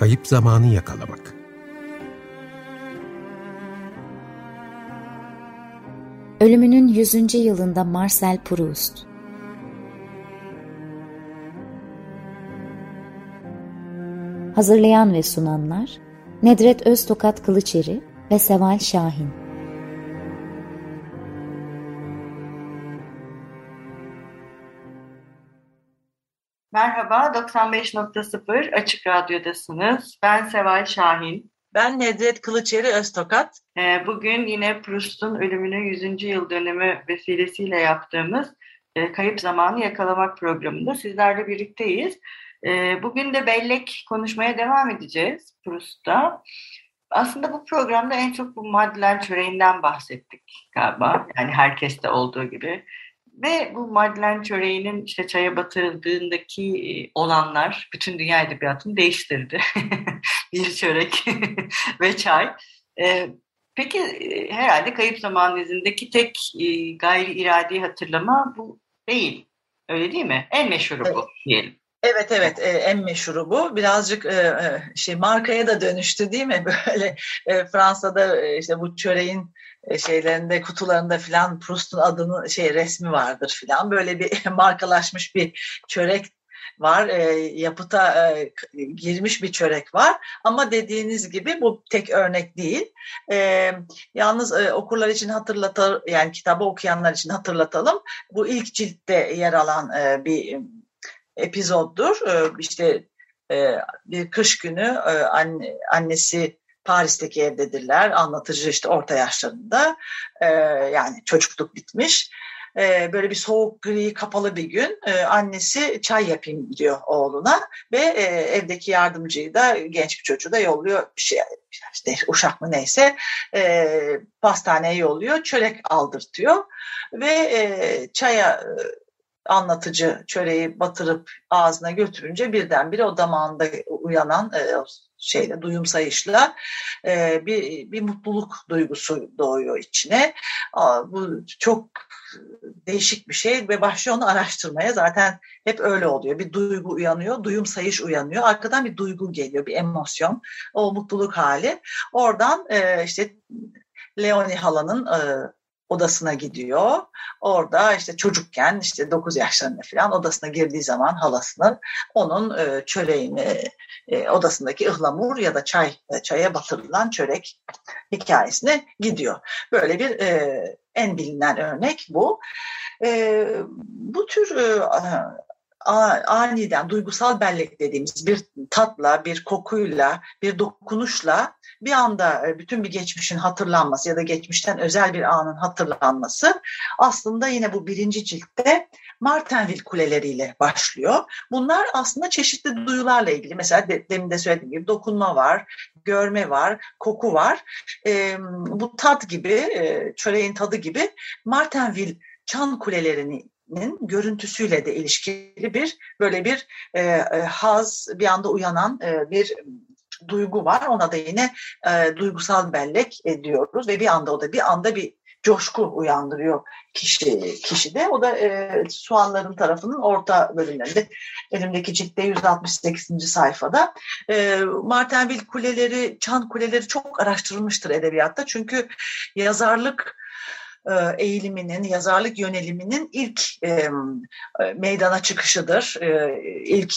Kayıp zamanı yakalamak. Ölümünün 100. yılında Marcel Proust Hazırlayan ve sunanlar Nedret Öztokat Kılıçeri ve Seval Şahin Merhaba, 95.0 Açık Radyo'dasınız. Ben Seval Şahin. Ben Nedret Kılıçeri Öztokat. Ee, bugün yine Proust'un ölümünün 100. yıl dönümü vesilesiyle yaptığımız e, Kayıp Zamanı Yakalamak programında sizlerle birlikteyiz. Ee, bugün de bellek konuşmaya devam edeceğiz Proust'ta. Aslında bu programda en çok bu Madeleine çöreğinden bahsettik galiba. Yani herkeste olduğu gibi. Ve bu Madeleine çöreğinin işte çaya batırıldığındaki e, olanlar bütün dünya edebiyatını değiştirdi. bir çörek ve çay. E, peki e, herhalde Kayıp Zaman dizindeki tek gayri iradi hatırlama bu değil. Öyle değil mi? En meşhuru bu diyelim. Evet evet en meşhuru bu. Birazcık şey markaya da dönüştü değil mi? Böyle Fransa'da işte bu çöreğin şeylerinde kutularında filan Proust'un adını şey resmi vardır filan. Böyle bir markalaşmış bir çörek var e, yapıta e, girmiş bir çörek var. Ama dediğiniz gibi bu tek örnek değil. E, yalnız e, okurlar için hatırlatalım yani kitabı okuyanlar için hatırlatalım. Bu ilk ciltte yer alan e, bir epizoddur. E, işte e, bir kış günü e, anne, annesi Paris'teki evdedirler. Anlatıcı işte orta yaşlarında. E, yani çocukluk bitmiş. E, böyle bir soğuk, gri, kapalı bir gün e, annesi çay yapayım diyor oğluna ve e, evdeki yardımcıyı da genç bir çocuğu da yolluyor bir şey işte uşak mı neyse e, pastaneye yolluyor çörek aldırtıyor ve e, çaya anlatıcı çöreği batırıp ağzına götürünce birdenbire o damağında uyanan şeyle duyum sayışla e, bir, bir mutluluk duygusu doğuyor içine. Aa, bu çok değişik bir şey ve başlıyor onu araştırmaya. Zaten hep öyle oluyor. Bir duygu uyanıyor, duyum sayış uyanıyor. Arkadan bir duygu geliyor, bir emosyon. O mutluluk hali. Oradan e, işte Leoni halanın e, odasına gidiyor. Orada işte çocukken işte 9 yaşlarında falan odasına girdiği zaman halasının onun e, çöreğini e, odasındaki ıhlamur ya da çay e, çaya batırılan çörek hikayesine gidiyor. Böyle bir en bilinen örnek bu. Bu tür aniden duygusal bellek dediğimiz bir tatla, bir kokuyla, bir dokunuşla bir anda e, bütün bir geçmişin hatırlanması ya da geçmişten özel bir anın hatırlanması aslında yine bu birinci ciltte Martenville kuleleriyle başlıyor. Bunlar aslında çeşitli duyularla ilgili. Mesela de, demin de söylediğim gibi dokunma var, görme var, koku var. E, bu tat gibi, e, çöreğin tadı gibi Martenville çan kulelerini görüntüsüyle de ilişkili bir böyle bir e, e, haz bir anda uyanan e, bir duygu var. Ona da yine e, duygusal bellek ediyoruz ve bir anda o da bir anda bir coşku uyandırıyor kişi kişide. O da e, Suanların tarafının orta bölümlerinde elimdeki ciltte 168. sayfada. E, Martenville kuleleri, Çan kuleleri çok araştırılmıştır edebiyatta. Çünkü yazarlık e, eğiliminin, yazarlık yöneliminin ilk e, meydana çıkışıdır. E, ilk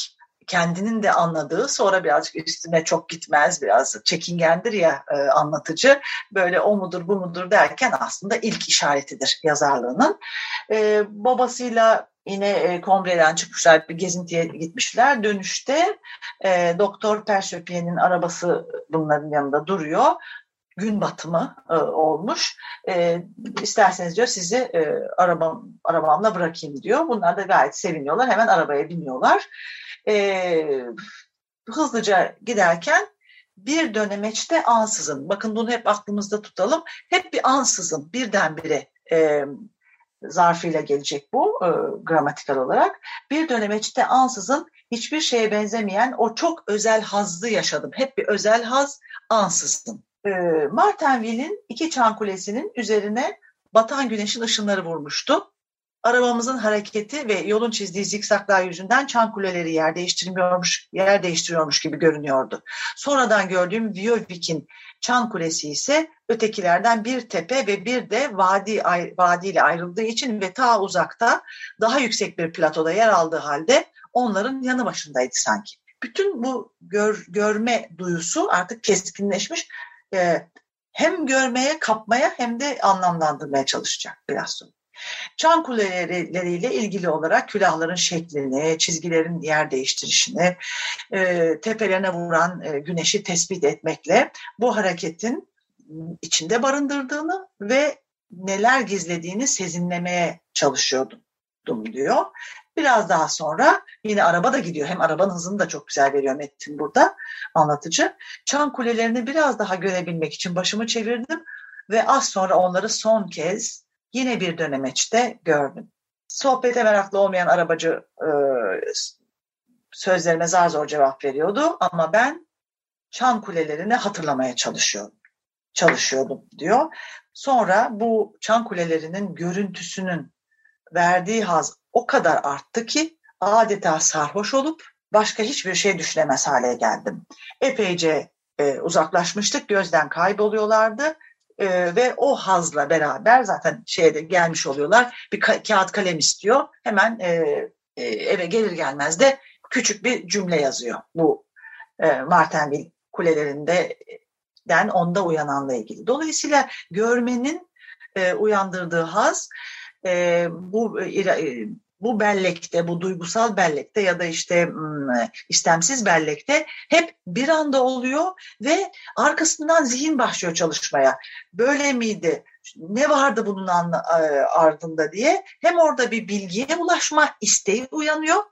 kendinin de anladığı sonra birazcık üstüne çok gitmez biraz çekingendir ya e, anlatıcı böyle o mudur bu mudur derken aslında ilk işaretidir yazarlığının. E, babasıyla yine e, Combre'den çıkmışlar bir gezintiye gitmişler dönüşte e, Doktor Persöpiye'nin arabası bunların yanında duruyor gün batımı e, olmuş. E, isterseniz diyor sizi e, arabam, arabamla bırakayım diyor. Bunlar da gayet seviniyorlar. Hemen arabaya biniyorlar. E, hızlıca giderken bir dönemeçte ansızın, bakın bunu hep aklımızda tutalım, hep bir ansızın birdenbire e, zarfıyla gelecek bu e, gramatikal olarak. Bir dönemeçte ansızın hiçbir şeye benzemeyen o çok özel hazzı yaşadım. Hep bir özel haz ansızın e, Martenville'in iki çan kulesinin üzerine batan güneşin ışınları vurmuştu. arabamızın hareketi ve yolun çizdiği zikzaklar yüzünden çan kuleleri yer değiştirmiyormuş, yer değiştiriyormuş gibi görünüyordu. Sonradan gördüğüm Viyovik'in çan kulesi ise ötekilerden bir tepe ve bir de vadi, vadi ile ayrıldığı için ve ta uzakta daha yüksek bir platoda yer aldığı halde onların yanı başındaydı sanki. Bütün bu gör, görme duyusu artık keskinleşmiş. Ee, hem görmeye, kapmaya hem de anlamlandırmaya çalışacak sonra. Çan kuleleriyle ilgili olarak külahların şeklini, çizgilerin yer değiştirişini, e, tepelerine vuran e, güneşi tespit etmekle bu hareketin içinde barındırdığını ve neler gizlediğini sezinlemeye çalışıyordum diyor. Biraz daha sonra yine araba da gidiyor. Hem arabanın hızını da çok güzel veriyor Metin burada anlatıcı. Çan kulelerini biraz daha görebilmek için başımı çevirdim ve az sonra onları son kez yine bir dönemeçte gördüm. Sohbete meraklı olmayan arabacı e, sözlerime zar zor cevap veriyordu ama ben çan kulelerini hatırlamaya çalışıyordum. Çalışıyordum diyor. Sonra bu çan kulelerinin görüntüsünün verdiği haz o kadar arttı ki adeta sarhoş olup başka hiçbir şey düşünemez hale geldim. Epeyce e, uzaklaşmıştık, gözden kayboluyorlardı e, ve o hazla beraber zaten şeyde gelmiş oluyorlar. Bir ka- kağıt kalem istiyor. Hemen e, e, eve gelir gelmez de küçük bir cümle yazıyor. Bu e, Martinville kulelerinde den onda uyananla ilgili. Dolayısıyla görmenin e, uyandırdığı haz e, bu e, bu bellekte, bu duygusal bellekte ya da işte istemsiz bellekte hep bir anda oluyor ve arkasından zihin başlıyor çalışmaya. Böyle miydi? Ne vardı bunun ardında diye hem orada bir bilgiye ulaşma isteği uyanıyor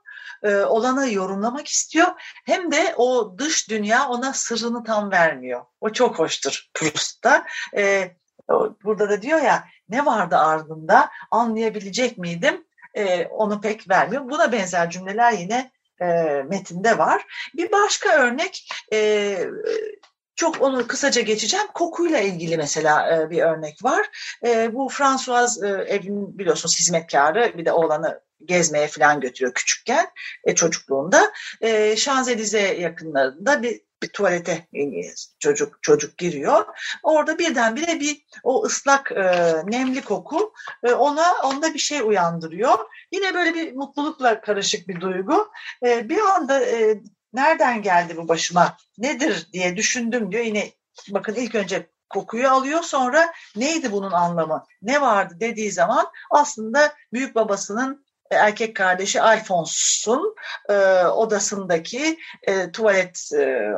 olanı yorumlamak istiyor. Hem de o dış dünya ona sırrını tam vermiyor. O çok hoştur Proust'ta. Burada da diyor ya ne vardı ardında anlayabilecek miydim? e, onu pek vermiyor. Buna benzer cümleler yine e, metinde var. Bir başka örnek e, çok onu kısaca geçeceğim. Kokuyla ilgili mesela e, bir örnek var. E, bu François e, evin biliyorsunuz hizmetkarı bir de oğlanı gezmeye falan götürüyor küçükken e, çocukluğunda. E, Şanzelize yakınlarında bir bir tuvalete çocuk çocuk giriyor. Orada birdenbire bir o ıslak e, nemli koku e, ona onda bir şey uyandırıyor. Yine böyle bir mutlulukla karışık bir duygu. E, bir anda e, nereden geldi bu başıma nedir diye düşündüm diyor. Yine bakın ilk önce kokuyu alıyor sonra neydi bunun anlamı ne vardı dediği zaman aslında büyük babasının erkek kardeşi Alphonse'un e, odasındaki e, tuvalet e,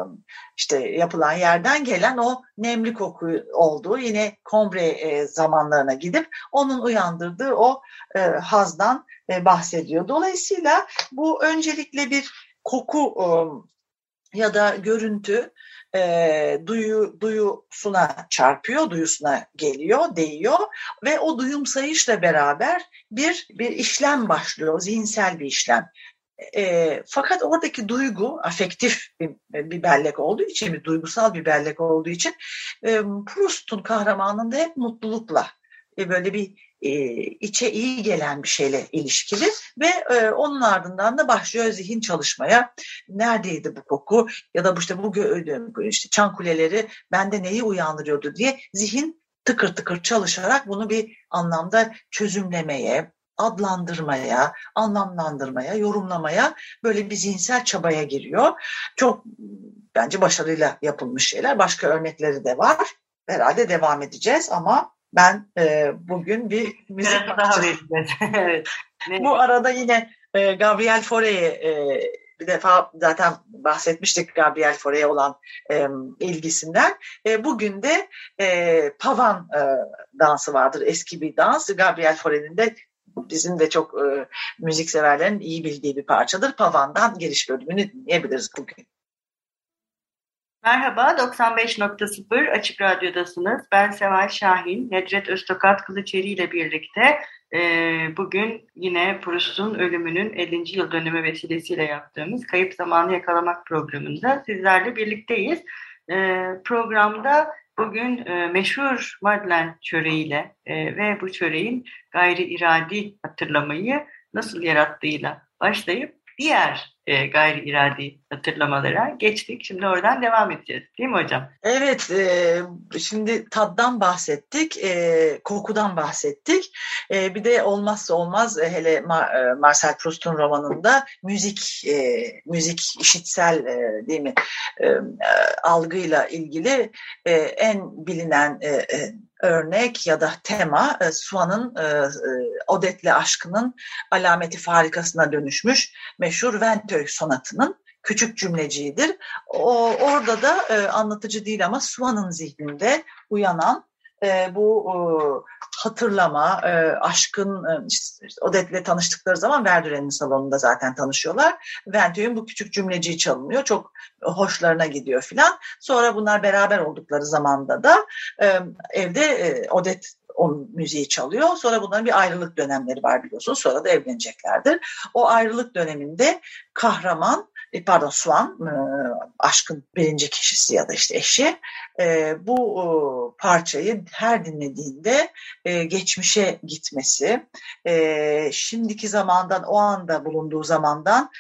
işte yapılan yerden gelen o nemli koku olduğu yine kombre e, zamanlarına gidip onun uyandırdığı o e, hazdan e, bahsediyor. Dolayısıyla bu öncelikle bir koku e, ya da görüntü e, duyu duyusuna çarpıyor, duyusuna geliyor, değiyor ve o duyum sayışla beraber bir bir işlem başlıyor, zihinsel bir işlem. E, fakat oradaki duygu afektif bir, bir bellek olduğu için, bir duygusal bir bellek olduğu için e, Proust'un kahramanında hep mutlulukla e, böyle bir e, içe iyi gelen bir şeyle ilişkili ve e, onun ardından da başlıyor zihin çalışmaya. Neredeydi bu koku ya da işte bu işte çan kuleleri bende neyi uyandırıyordu diye zihin tıkır tıkır çalışarak bunu bir anlamda çözümlemeye, adlandırmaya, anlamlandırmaya, yorumlamaya böyle bir zihinsel çabaya giriyor. Çok bence başarıyla yapılmış şeyler. Başka örnekleri de var. Herhalde devam edeceğiz ama ben e, bugün bir müzik daha evet. Bu arada yine e, Gabriel Fauré'ye e, bir defa zaten bahsetmiştik Gabriel Fauré'ye olan e, ilgisinden. E, bugün de e, Pavan e, dansı vardır. Eski bir dans. Gabriel Fauré'nin de bizim de çok e, müzik severlerin iyi bildiği bir parçadır. Pavan'dan giriş bölümünü dinleyebiliriz bugün. Merhaba, 95.0 Açık Radyo'dasınız. Ben Seval Şahin, Nedret Öztokat Kılıçeri ile birlikte e, bugün yine Proust'un ölümünün 50. yıl dönümü vesilesiyle yaptığımız Kayıp Zamanı Yakalamak programında sizlerle birlikteyiz. E, programda Bugün e, meşhur Madlen çöreğiyle e, ve bu çöreğin gayri iradi hatırlamayı nasıl yarattığıyla başlayıp diğer e, gayri iradi hatırlamalara geçtik. Şimdi oradan devam edeceğiz. Değil mi hocam? Evet. E, şimdi taddan bahsettik. E, kokudan bahsettik. E, bir de olmazsa olmaz e, hele Mar e, Marcel Proust'un romanında müzik e, müzik işitsel e, değil mi e, e, algıyla ilgili e, en bilinen e, e, örnek ya da tema e, Suan'ın e, e, Odette'le aşkının alameti farikasına dönüşmüş meşhur Venteuil sonatının küçük cümleciğidir. O, orada da e, anlatıcı değil ama Suan'ın zihninde uyanan e, bu e, hatırlama, e, aşkın, e, işte, Odette'le tanıştıkları zaman Verdüren'in salonunda zaten tanışıyorlar. Venteuil'in bu küçük cümleciği çalınıyor. Çok hoşlarına gidiyor filan. Sonra bunlar beraber oldukları zamanda da e, evde e, Odette o müziği çalıyor. Sonra bunların bir ayrılık dönemleri var biliyorsunuz. Sonra da evleneceklerdir. O ayrılık döneminde kahraman e, pardon Swan e, aşkın birinci kişisi ya da işte eşi e, bu parçayı her dinlediğinde geçmişe gitmesi şimdiki zamandan o anda bulunduğu zamandan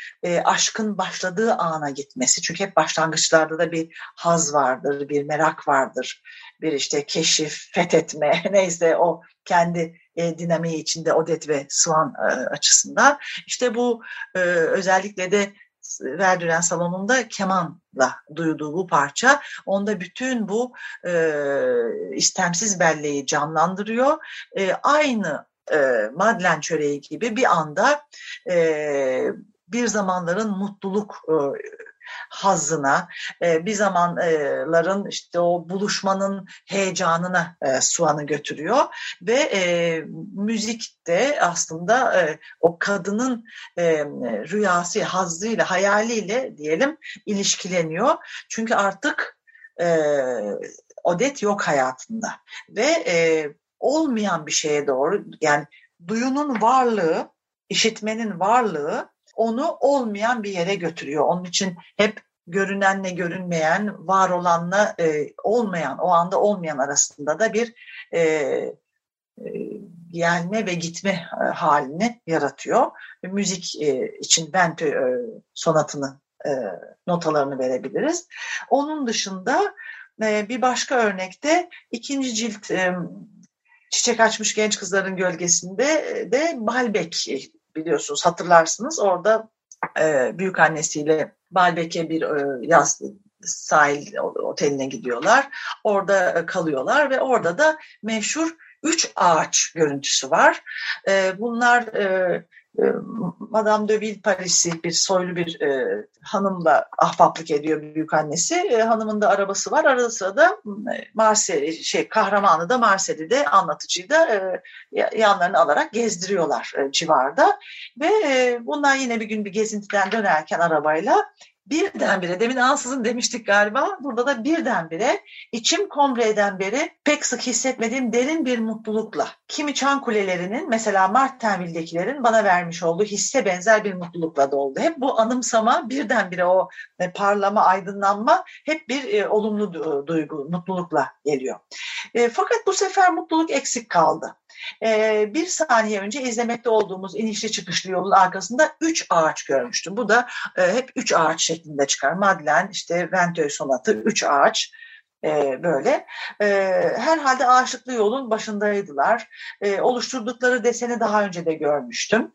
aşkın başladığı ana gitmesi çünkü hep başlangıçlarda da bir haz vardır bir merak vardır bir işte keşif fethetme neyse o kendi e, dinamiği içinde Odet ve Swan e, açısından. işte bu e, özellikle de Verdüren salonunda kemanla duyduğu bu parça onda bütün bu e, istemsiz belleği canlandırıyor. E, aynı e, Madlen çöreği gibi bir anda e, bir zamanların mutluluk e, hazına, e, bir zamanların işte o buluşmanın heyecanına e, Suan'ı götürüyor ve e, müzik de aslında e, o kadının e, rüyası, hazzıyla, hayaliyle diyelim ilişkileniyor. Çünkü artık Odet yok hayatında ve olmayan bir şeye doğru yani duyunun varlığı, işitmenin varlığı onu olmayan bir yere götürüyor. Onun için hep görünenle görünmeyen, var olanla e, olmayan, o anda olmayan arasında da bir e, e, gelme ve gitme e, halini yaratıyor. E, müzik e, için Bente e, sonatını e, notalarını verebiliriz. Onun dışında e, bir başka örnekte ikinci cilt e, Çiçek Açmış Genç Kızların Gölgesinde de Balbek biliyorsunuz hatırlarsınız orada e, büyük annesiyle Balbek'e bir e, yaz sahil oteline gidiyorlar. Orada e, kalıyorlar ve orada da meşhur üç ağaç görüntüsü var. E, bunlar e, Madame de Villeparis'i bir soylu bir e, hanımla ahbaplık ediyor büyük annesi. E, hanımın da arabası var. Arada sırada e, Marseille, şey kahramanı da Marseille'de anlatıcıyı da e, yanlarını alarak gezdiriyorlar e, civarda. Ve e, bunlar yine bir gün bir gezintiden dönerken arabayla birdenbire demin ansızın demiştik galiba burada da birdenbire içim kombreden beri pek sık hissetmediğim derin bir mutlulukla kimi çan kulelerinin mesela Martenville'dekilerin bana vermiş olduğu hisse benzer bir mutlulukla doldu. Hep bu anımsama birdenbire o e, parlama, aydınlanma hep bir e, olumlu duygu, mutlulukla geliyor. E, fakat bu sefer mutluluk eksik kaldı. E, bir saniye önce izlemekte olduğumuz inişli çıkışlı yolun arkasında üç ağaç görmüştüm. Bu da e, hep üç ağaç şeklinde çıkar. Madlen, işte Venteuil sonatı, üç ağaç e, böyle. E, herhalde ağaçlıklı yolun başındaydılar. Oluşturdukları deseni daha önce de görmüştüm.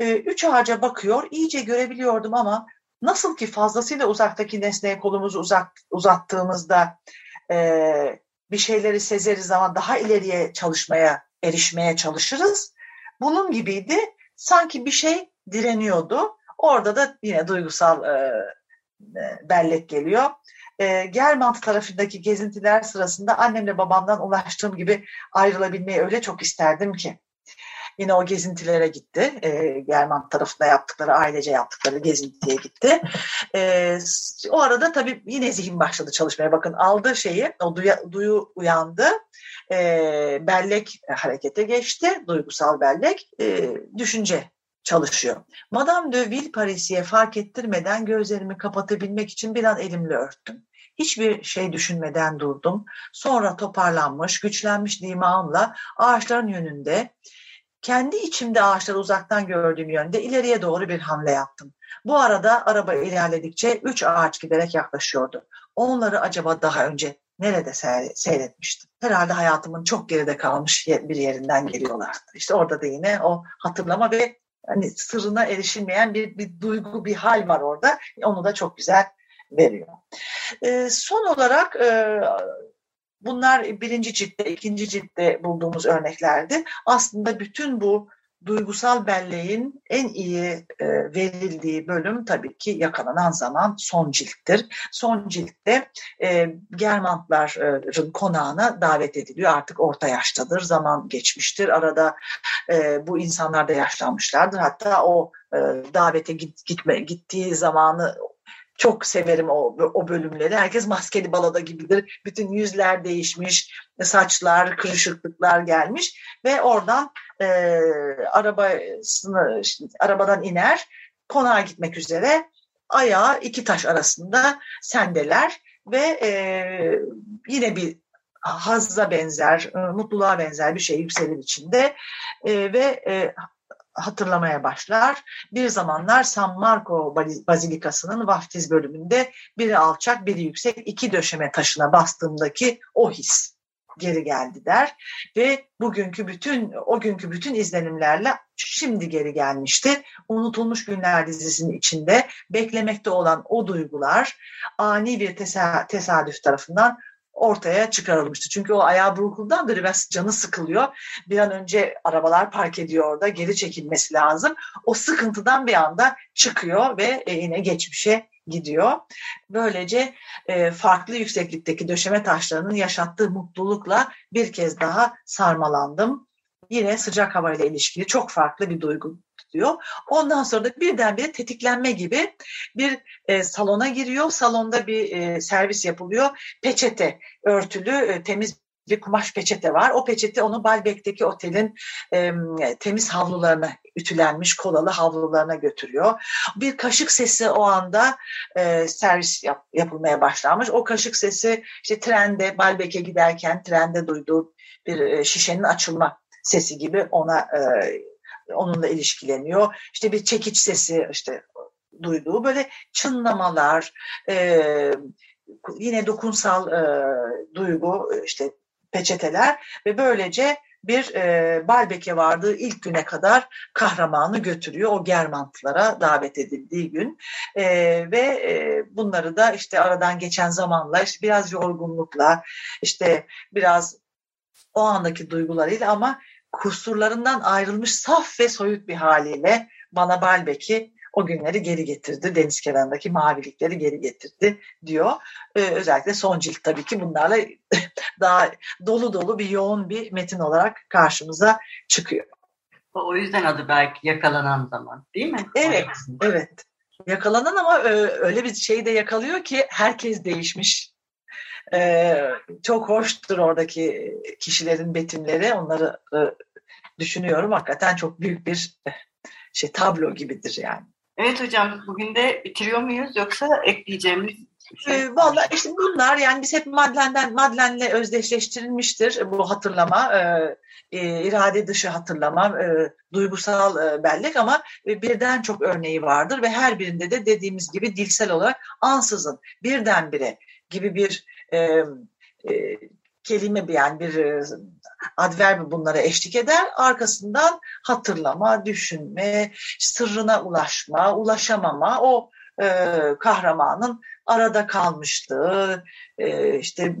Üç ağaca bakıyor, iyice görebiliyordum ama nasıl ki fazlasıyla uzaktaki nesneye kolumuzu uzak, uzattığımızda bir şeyleri sezeriz ama daha ileriye çalışmaya, erişmeye çalışırız. Bunun gibiydi. Sanki bir şey direniyordu. Orada da yine duygusal e, e, bellek geliyor. E, Germant tarafındaki gezintiler sırasında annemle babamdan ulaştığım gibi ayrılabilmeyi öyle çok isterdim ki. Yine o gezintilere gitti. E, German tarafında yaptıkları, ailece yaptıkları gezintiye gitti. E, o arada tabii yine zihin başladı çalışmaya. Bakın aldığı şeyi, o duya, duyu uyandı. E, bellek harekete geçti, duygusal bellek. E, düşünce çalışıyor. Madame de Villeparis'e fark ettirmeden gözlerimi kapatabilmek için bir an elimle örttüm. hiçbir şey düşünmeden durdum. Sonra toparlanmış, güçlenmiş dimağımla ağaçların yönünde, kendi içimde ağaçları uzaktan gördüğüm yönde ileriye doğru bir hamle yaptım. Bu arada araba ilerledikçe üç ağaç giderek yaklaşıyordu. Onları acaba daha önce nerede seyretmiştim? Herhalde hayatımın çok geride kalmış bir yerinden geliyorlardı. İşte orada da yine o hatırlama ve hani sırrına erişilmeyen bir, bir duygu, bir hal var orada. Onu da çok güzel veriyor. E, son olarak e, bunlar birinci ciltte, ikinci ciltte bulduğumuz örneklerdi. Aslında bütün bu duygusal belleğin en iyi e, verildiği bölüm tabii ki yakalanan zaman son cilttir. Son ciltte e, Germantların konağına davet ediliyor. Artık orta yaştadır, zaman geçmiştir. Arada e, bu insanlar da yaşlanmışlardır. Hatta o e, davete git, gitme gittiği zamanı çok severim o, o bölümleri. Herkes maskeli balada gibidir. Bütün yüzler değişmiş, saçlar, kırışıklıklar gelmiş ve oradan e, arabasını, işte, arabadan iner, konağa gitmek üzere ayağı iki taş arasında sendeler ve e, yine bir hazza benzer, e, mutluluğa benzer bir şey yükselir içinde e, ve e, hatırlamaya başlar. Bir zamanlar San Marco Bazilikası'nın vaftiz bölümünde biri alçak biri yüksek iki döşeme taşına bastığımdaki o his geri geldi der ve bugünkü bütün o günkü bütün izlenimlerle şimdi geri gelmişti. Unutulmuş Günler dizisinin içinde beklemekte olan o duygular ani bir tesadüf tarafından ortaya çıkarılmıştı. Çünkü o ayağı burkuldan biraz canı sıkılıyor. Bir an önce arabalar park ediyor orada geri çekilmesi lazım. O sıkıntıdan bir anda çıkıyor ve yine geçmişe gidiyor. Böylece e, farklı yükseklikteki döşeme taşlarının yaşattığı mutlulukla bir kez daha sarmalandım. Yine sıcak havayla ilişkili çok farklı bir duygu tutuyor. Ondan sonra da birdenbire tetiklenme gibi bir e, salona giriyor. Salonda bir e, servis yapılıyor. Peçete örtülü e, temiz bir kumaş peçete var. O peçete onu Balbek'teki otelin e, temiz havlularına, ütülenmiş kolalı havlularına götürüyor. Bir kaşık sesi o anda e, servis yap, yapılmaya başlanmış. O kaşık sesi işte trende, Balbek'e giderken trende duyduğu bir e, şişenin açılma sesi gibi ona e, onunla ilişkileniyor. İşte bir çekiç sesi işte duyduğu böyle çınlamalar, e, yine dokunsal e, duygu işte peçeteler ve böylece bir e, Balbek'e vardığı ilk güne kadar kahramanı götürüyor. O Germantlara davet edildiği gün. E, ve e, bunları da işte aradan geçen zamanla işte biraz yorgunlukla işte biraz o andaki duygularıyla ama kusurlarından ayrılmış saf ve soyut bir haliyle bana Balbek'i o günleri geri getirdi. Deniz kenarındaki mavilikleri geri getirdi diyor. Ee, özellikle son cilt tabii ki bunlarla daha dolu dolu bir yoğun bir metin olarak karşımıza çıkıyor. O yüzden adı belki yakalanan zaman değil mi? Evet, evet. Yakalanan ama e, öyle bir şey de yakalıyor ki herkes değişmiş. Ee, çok hoştur oradaki kişilerin betimleri. Onları e, düşünüyorum. Hakikaten çok büyük bir şey tablo gibidir yani. Evet hocam bugün de bitiriyor muyuz yoksa ekleyeceğimiz şey. E, Valla işte bunlar yani biz hep Madlen'den Madlen'le özdeşleştirilmiştir bu hatırlama, e, e, irade dışı hatırlama, e, duygusal e, bellek ama e, birden çok örneği vardır ve her birinde de dediğimiz gibi dilsel olarak ansızın birdenbire gibi bir e, e, kelime yani bir e, adverbi bunlara eşlik eder. Arkasından hatırlama, düşünme, sırrına ulaşma, ulaşamama, o e, kahramanın arada kalmışlığı, e, işte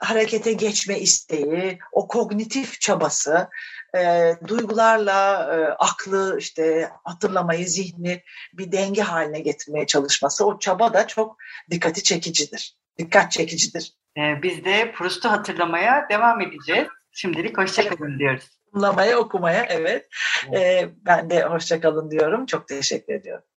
harekete geçme isteği, o kognitif çabası, e, duygularla e, aklı işte hatırlamayı, zihni bir denge haline getirmeye çalışması, o çaba da çok dikkati çekicidir. Dikkat çekicidir. Ee, biz de Proust'u hatırlamaya devam edeceğiz. Şimdilik hoşçakalın diyoruz. Hatırlamaya, okumaya evet. Ee, ben de hoşçakalın diyorum. Çok teşekkür ediyorum.